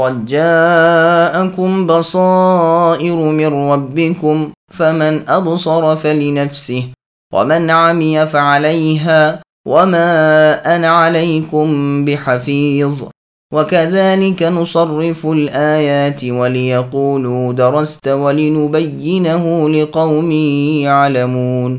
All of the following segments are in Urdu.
قد جاءكم بصائر من ربكم فمن ابصر فلنفسه ومن عمي فعليها وما أنا عليكم بحفيظ وكذلك نصرف الايات وليقولوا درست ولنبينه لقوم يعلمون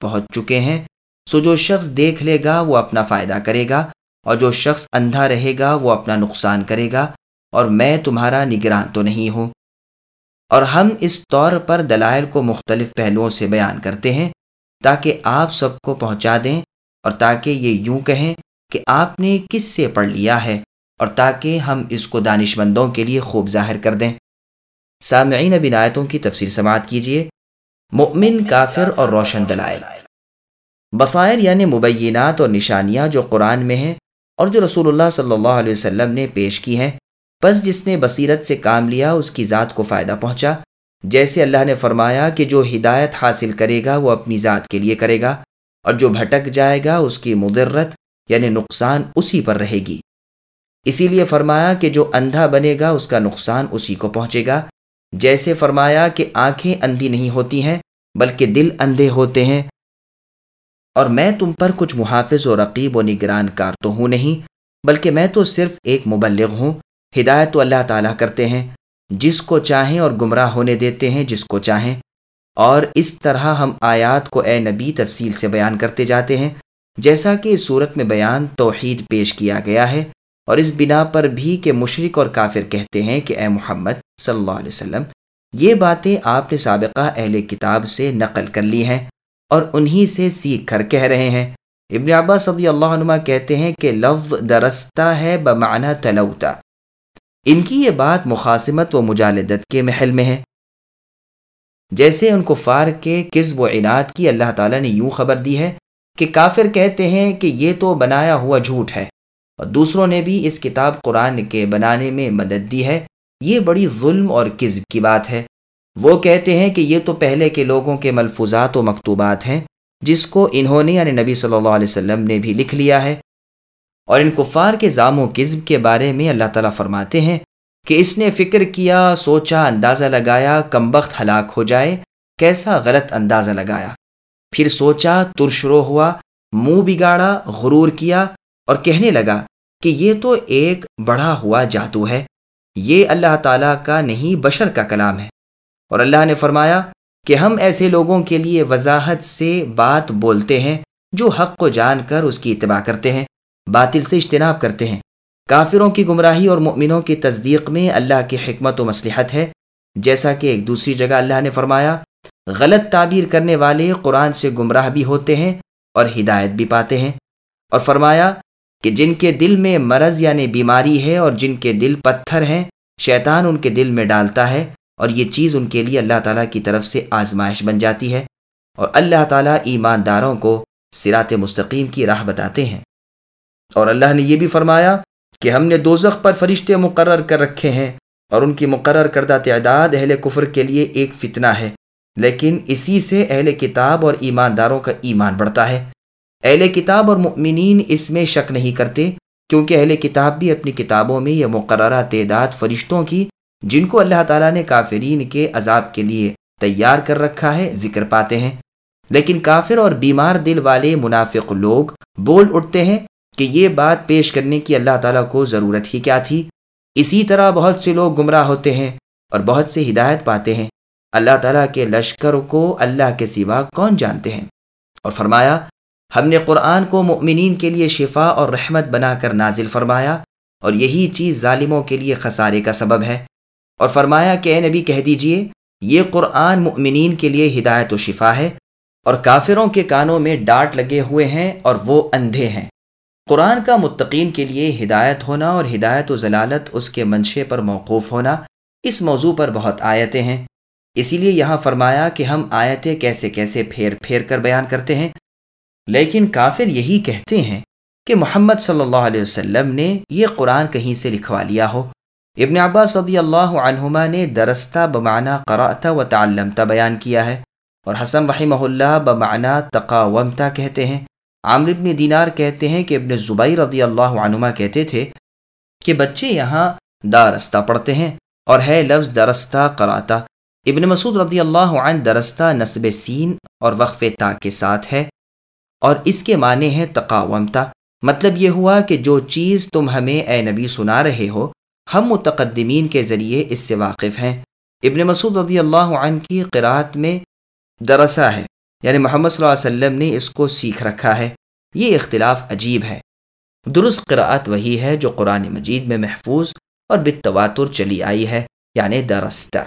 پہنچ چکے ہیں۔ سو جو شخص دیکھ لے گا وہ اپنا فائدہ کرے گا، اور جو شخص اندھا رہے گا وہ اپنا نقصان کرے گا، اور میں تمہارا نگران تو نہیں ہوں۔ اور ہم اس طور پر دلائل کو مختلف پہلوؤں سے بیان کرتے ہیں تاکہ آپ سب کو پہنچا دیں اور تاکہ یہ یوں کہیں کہ آپ نے کس سے پڑھ لیا ہے اور تاکہ ہم اس کو دانش مندوں کے لیے خوب ظاہر کر دیں۔ سامعین بنایتوں کی تفصیل سماعت کیجیے۔ مؤمن کافر اور روشن دلائل۔ بصائر یعنی مبینات اور نشانیاں جو قرآن میں ہیں اور جو رسول اللہ صلی اللہ علیہ وسلم نے پیش کی ہیں۔ بس جس نے بصیرت سے کام لیا، اس کی ذات کو فائدہ پہنچا۔ جیسے اللہ نے فرمایا کہ جو ہدایت حاصل کرے گا، وہ اپنی ذات کے لیے کرے گا۔ اور جو بھٹک جائے گا، اس کی مدرت یعنی نقصان اسی پر رہے گی۔ اسی لیے فرمایا کہ جو اندھا بنے گا، اس کا نقصان اسی کو پہنچے گا۔ جیسے فرمایا کہ آنکھیں اندھی نہیں ہوتی ہیں، بلکہ دل اندھے ہوتے ہیں۔ اور میں تم پر کچھ محافظ و رقیب و نگران کار تو ہوں نہیں، بلکہ میں تو صرف ایک مبلغ ہوں۔ ہدایت تو اللہ تعالیٰ کرتے ہیں، جس کو چاہیں اور گمراہ ہونے دیتے ہیں جس کو چاہیں۔ اور اس طرح ہم آیات کو اے نبی تفصیل سے بیان کرتے جاتے ہیں، جیسا کہ اس صورت میں بیان توحید پیش کیا گیا ہے۔ اور اس بنا پر بھی کہ مشرق اور کافر کہتے ہیں کہ اے محمد صلی اللہ علیہ وسلم، یہ باتیں آپ نے سابقہ اہل کتاب سے نقل کر لی ہیں۔ اور انہی سے سیکھ کر کہہ رہے ہیں۔ ابن عباس صدی اللہ عنہ کہتے ہیں کہ لفظ درستہ ہے، بمعنی تلوتا ان کی یہ بات مخاسمت و مجالدت کے محل میں ہے۔ جیسے ان کفار کے کسب و عناد کی اللہ تعالیٰ نے یوں خبر دی ہے کہ کافر کہتے ہیں کہ یہ تو بنایا ہوا جھوٹ ہے، اور دوسروں نے بھی اس کتاب قرآن کے بنانے میں مدد دی ہے۔ یہ بڑی ظلم اور کذب کی بات ہے۔ وہ کہتے ہیں کہ یہ تو پہلے کے لوگوں کے ملفوظات و مکتوبات ہیں، جس کو انہوں نے یعنی نبی صلی اللہ علیہ وسلم نے بھی لکھ لیا ہے۔ اور ان کفار کے ظام و کذب کے بارے میں اللہ تعالیٰ فرماتے ہیں کہ اس نے فکر کیا، سوچا، اندازہ لگایا کمبخت ہلاک ہو جائے، کیسا غلط اندازہ لگایا۔ پھر سوچا ترشرو ہوا، منہ بگاڑا، غرور کیا اور کہنے لگا کہ یہ تو ایک بڑھا ہوا جادو ہے۔ یہ اللہ تعالیٰ کا نہیں، بشر کا کلام ہے۔ اور اللہ نے فرمایا کہ ہم ایسے لوگوں کے لیے وضاحت سے بات بولتے ہیں جو حق کو جان کر اس کی اتباع کرتے ہیں، باطل سے اجتناب کرتے ہیں۔ کافروں کی گمراہی اور مؤمنوں کی تصدیق میں اللہ کی حکمت و مصلحت ہے۔ جیسا کہ ایک دوسری جگہ اللہ نے فرمایا، غلط تعبیر کرنے والے قرآن سے گمراہ بھی ہوتے ہیں اور ہدایت بھی پاتے ہیں۔ اور فرمایا کہ جن کے دل میں مرض یعنی بیماری ہے اور جن کے دل پتھر ہیں، شیطان ان کے دل میں ڈالتا ہے۔ اور یہ چیز ان کے لیے اللہ تعالیٰ کی طرف سے آزمائش بن جاتی ہے اور اللہ تعالیٰ ایمانداروں کو سرات مستقیم کی راہ بتاتے ہیں۔ اور اللہ نے یہ بھی فرمایا کہ ہم نے دوزخ پر فرشتے مقرر کر رکھے ہیں اور ان کی مقرر کردہ تعداد اہل کفر کے لیے ایک فتنہ ہے، لیکن اسی سے اہل کتاب اور ایمانداروں کا ایمان بڑھتا ہے۔ اہل کتاب اور مؤمنین اس میں شک نہیں کرتے کیونکہ اہل کتاب بھی اپنی کتابوں میں یہ مقررہ تعداد فرشتوں کی جن کو اللہ تعالیٰ نے کافرین کے عذاب کے لیے تیار کر رکھا ہے، ذکر پاتے ہیں۔ لیکن کافر اور بیمار دل والے منافق لوگ بول اٹھتے ہیں کہ یہ بات پیش کرنے کی اللہ تعالیٰ کو ضرورت ہی کیا تھی۔ اسی طرح بہت سے لوگ گمراہ ہوتے ہیں اور بہت سے ہدایت پاتے ہیں۔ اللہ تعالیٰ کے لشکر کو اللہ کے سوا کون جانتے ہیں؟ اور فرمایا، ہم نے قرآن کو مؤمنین کے لیے شفا اور رحمت بنا کر نازل فرمایا اور یہی چیز ظالموں کے لیے خسارے کا سبب ہے۔ اور فرمایا کہ اے نبی کہہ دیجیے، یہ قرآن مؤمنین کے لیے ہدایت و شفا ہے اور کافروں کے کانوں میں ڈانٹ لگے ہوئے ہیں اور وہ اندھے ہیں۔ قرآن کا متقین کے لیے ہدایت ہونا اور ہدایت و ضلالت اس کے منشے پر موقوف ہونا اس موضوع پر بہت آیتیں ہیں۔ اسی لیے یہاں فرمایا کہ ہم آیتیں کیسے کیسے پھیر پھیر کر بیان کرتے ہیں۔ لیکن کافر یہی کہتے ہیں کہ محمد صلی اللہ علیہ وسلم نے یہ قرآن کہیں سے لکھوا لیا ہو۔ ابن عباس صدی اللہ عنہما نے درستہ بمعنی قرأتا و تعلمتا بیان کیا ہے اور حسن رحمہ اللہ بمعنی تقاومتا کہتے ہیں۔ عامر ابن دینار کہتے ہیں کہ ابن زبیر رضی اللہ عنما کہتے تھے کہ بچے یہاں دارستہ پڑھتے ہیں اور ہے لفظ درستہ کراتا ابن مسعود رضی اللہ عنہ درستہ نصب سین اور وقف تا کے ساتھ ہے اور اس کے معنی ہے تقاومتا مطلب یہ ہوا کہ جو چیز تم ہمیں اے نبی سنا رہے ہو ہم متقدمین کے ذریعے اس سے واقف ہیں۔ ابن مسعود رضی اللہ عنہ کی قرآت میں درسہ ہے یعنی محمد صلی اللہ علیہ وسلم نے اس کو سیکھ رکھا ہے۔ یہ اختلاف عجیب ہے۔ درست قرآت وہی ہے جو قرآن مجید میں محفوظ اور بتواتر چلی آئی ہے یعنی درستہ۔